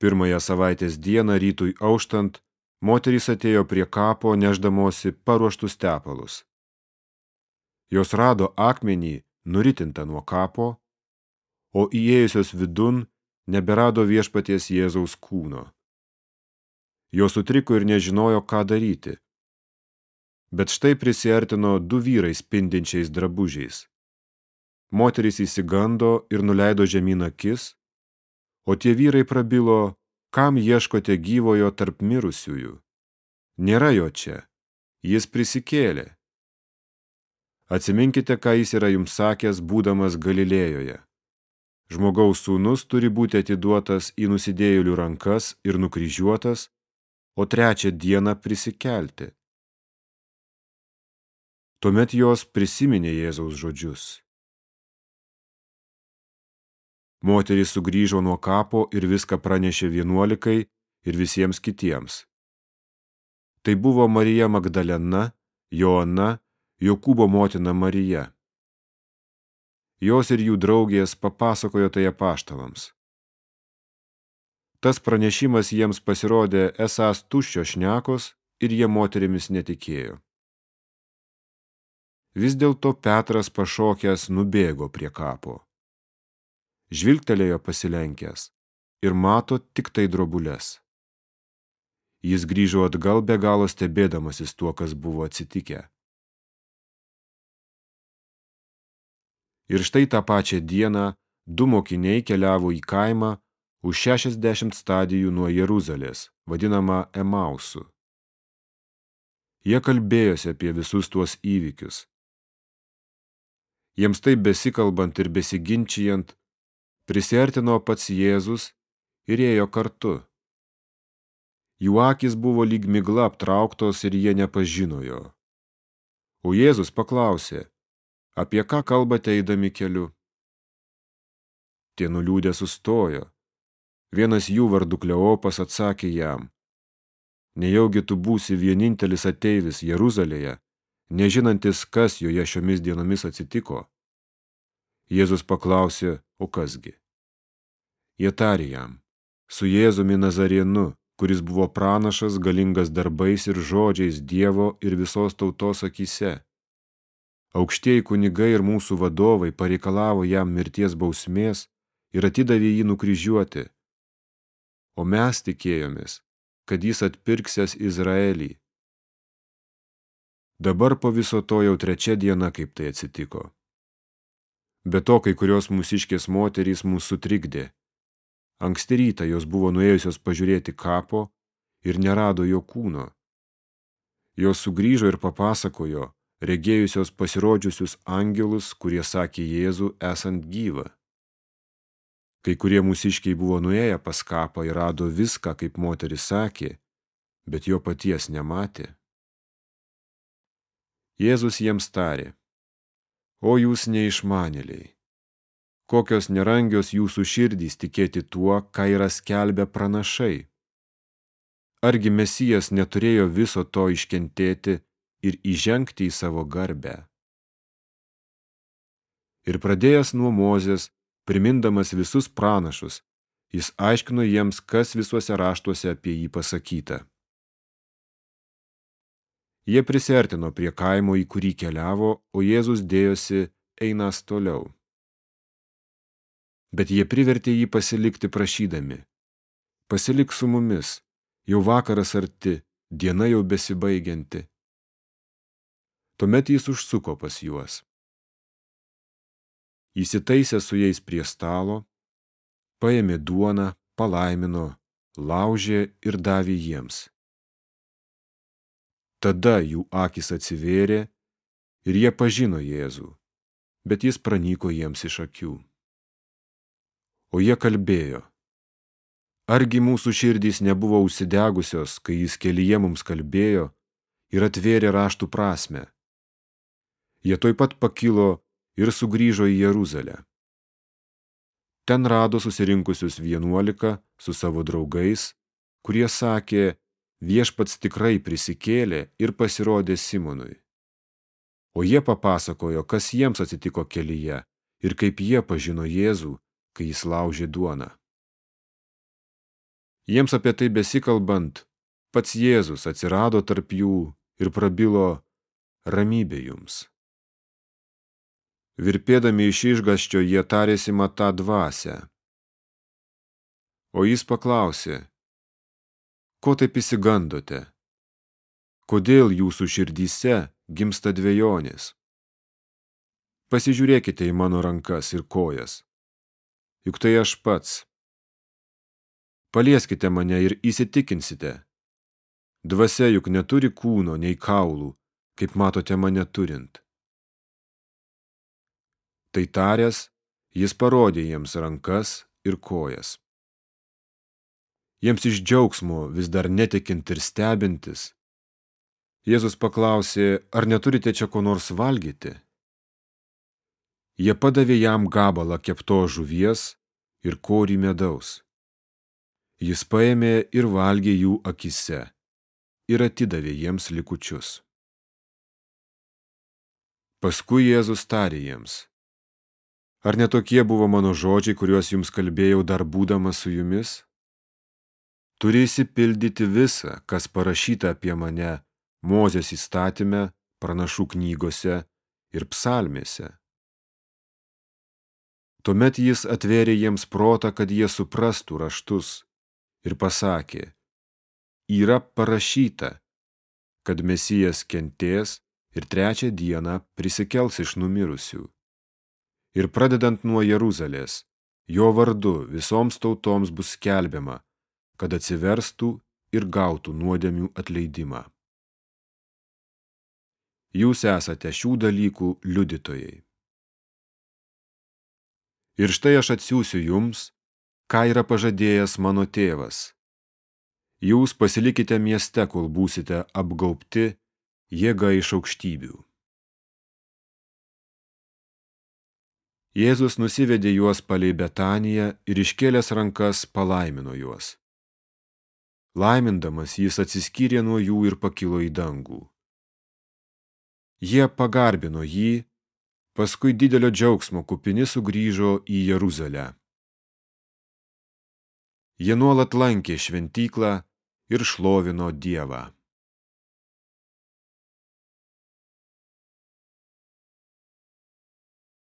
Pirmąją savaitės dieną rytui auštant, moterys atėjo prie kapo neždamosi paruoštus tepalus. Jos rado akmenį nuritintą nuo kapo, o įėjusios vidun neberado viešpaties Jėzaus kūno. Jos sutriko ir nežinojo, ką daryti. Bet štai prisiartino du vyrai spindinčiais drabužiais. Moterys įsigando ir nuleido žemyn akis, o tie vyrai prabilo, kam ieškote gyvojo tarp mirusiųjų. Nėra jo čia, jis prisikėlė. Atsiminkite, ką jis yra jums sakęs, būdamas Galilėjoje. Žmogaus sūnus turi būti atiduotas į nusidėjėlių rankas ir nukryžiuotas, o trečią dieną prisikelti. Tuomet jos prisiminė Jėzaus žodžius. Moterys sugrįžo nuo kapo ir viską pranešė vienuolikai ir visiems kitiems. Tai buvo Marija Magdalena, Joana, Jokūbo motina Marija. Jos ir jų draugės papasakojo tai apaštalams. Tas pranešimas jiems pasirodė esąs tuščio šnekos ir jie moterimis netikėjo. Vis dėlto Petras pašokęs nubėgo prie kapo žvilgtelėjo pasilenkęs ir mato tik tai drobulės. Jis grįžo atgal be galo stebėdamasis tuo, kas buvo atsitikę. Ir štai tą pačią dieną du mokiniai keliavo į kaimą už 60 stadijų nuo Jeruzalės, vadinamą Emausu. Jie kalbėjosi apie visus tuos įvykius. Jiems taip besikalbant ir besiginčijant, Prisiartino pats Jėzus ir ėjo kartu. Jų akis buvo lyg migla aptrauktos ir jie nepažino jo. O Jėzus paklausė, apie ką kalbate eidami keliu? Tie nuliūdę sustojo. Vienas jų vardu Kleopas atsakė jam, nejaugi tu būsi vienintelis ateivis Jeruzalėje, nežinantis, kas joje šiomis dienomis atsitiko. Jėzus paklausė, o kasgi? Jie tarė jam, su Jėzumi Nazarienu, kuris buvo pranašas, galingas darbais ir žodžiais Dievo ir visos tautos akise. Aukštieji kunigai ir mūsų vadovai pareikalavo jam mirties bausmės ir atidavė jį nukryžiuoti. O mes tikėjomės, kad jis atpirksęs Izraelį. Dabar po viso to jau trečia diena, kaip tai atsitiko. Be to, kai kurios mūsiškės moterys mūsų sutrikdė Anksti rytą jos buvo nuėjusios pažiūrėti kapo ir nerado jo kūno. Jos sugrįžo ir papasakojo, regėjusios pasirodžiusius angelus, kurie sakė Jėzų esant gyvą. Kai kurie mūsiškiai buvo nuėję pas kapą ir rado viską, kaip moteris sakė, bet jo paties nematė. Jėzus jiems tarė, o jūs neišmanėliai kokios nerangios jūsų širdys tikėti tuo, ką yra skelbę pranašai. Argi Mesijas neturėjo viso to iškentėti ir įžengti į savo garbę? Ir pradėjęs nuo Mozės, primindamas visus pranašus, jis aiškino jiems, kas visuose raštuose apie jį pasakyta. Jie prisertino prie kaimo, į kurį keliavo, o Jėzus dėjosi einas toliau bet jie privertė jį pasilikti prašydami. Pasilik su mumis, jau vakaras arti, diena jau besibaigianti. Tuomet jis užsuko pas juos. Įsitaisė su jais prie stalo, paėmė duoną, palaimino, laužė ir davė jiems. Tada jų akis atsivėrė ir jie pažino Jėzų, bet jis pranyko jiems iš akių o jie kalbėjo. Argi mūsų širdys nebuvo užsidegusios, kai jis kelyje mums kalbėjo ir atvėrė raštų prasme. Jie toj pat pakilo ir sugrįžo į Jeruzalę. Ten rado susirinkusius vienuolika su savo draugais, kurie sakė, viešpats tikrai prisikėlė ir pasirodė Simonui. O jie papasakojo, kas jiems atsitiko kelyje ir kaip jie pažino Jėzų kai jis laužė duoną. Jiems apie tai besikalbant, pats Jėzus atsirado tarp jų ir prabilo ramybė jums. Virpėdami iš išgaščio jie tarėsi matą dvasę. O jis paklausė, ko taip įsigandote? Kodėl jūsų širdyse gimsta dvejonės? Pasižiūrėkite į mano rankas ir kojas. Juk tai aš pats. Palieskite mane ir įsitikinsite. Dvasia juk neturi kūno nei kaulų, kaip matote mane turint. Tai taręs, jis parodė jiems rankas ir kojas. Jiems iš džiaugsmo vis dar netikint ir stebintis, Jėzus paklausė, ar neturite čia ko nors valgyti? Jie padavė jam gabalą kepto žuvies ir korį medaus. Jis paėmė ir valgė jų akise ir atidavė jiems likučius. Paskui Jėzus tarė jiems, ar netokie buvo mano žodžiai, kuriuos jums kalbėjau dar būdamas su jumis? Turi įsipildyti visą, kas parašyta apie mane Mozės įstatyme, pranašų knygose ir psalmėse. Tuomet jis atvėrė jiems protą, kad jie suprastų raštus ir pasakė, yra parašyta, kad Mesijas kentės ir trečią dieną prisikels iš numirusių. Ir pradedant nuo Jeruzalės, jo vardu visoms tautoms bus skelbiama, kad atsiverstų ir gautų nuodėmių atleidimą. Jūs esate šių dalykų liudytojai. Ir štai aš atsiųsiu jums, ką yra pažadėjęs mano tėvas. Jūs pasilikite mieste, kol būsite apgaubti jėga iš aukštybių. Jėzus nusivedė juos palei Betaniją ir iškėlęs rankas palaimino juos. Laimindamas jis atsiskyrė nuo jų ir pakilo į dangų. Jie pagarbino jį paskui didelio džiaugsmo kupini sugrįžo į Jeruzalę. Jie nuolat lankė šventyklą ir šlovino Dievą.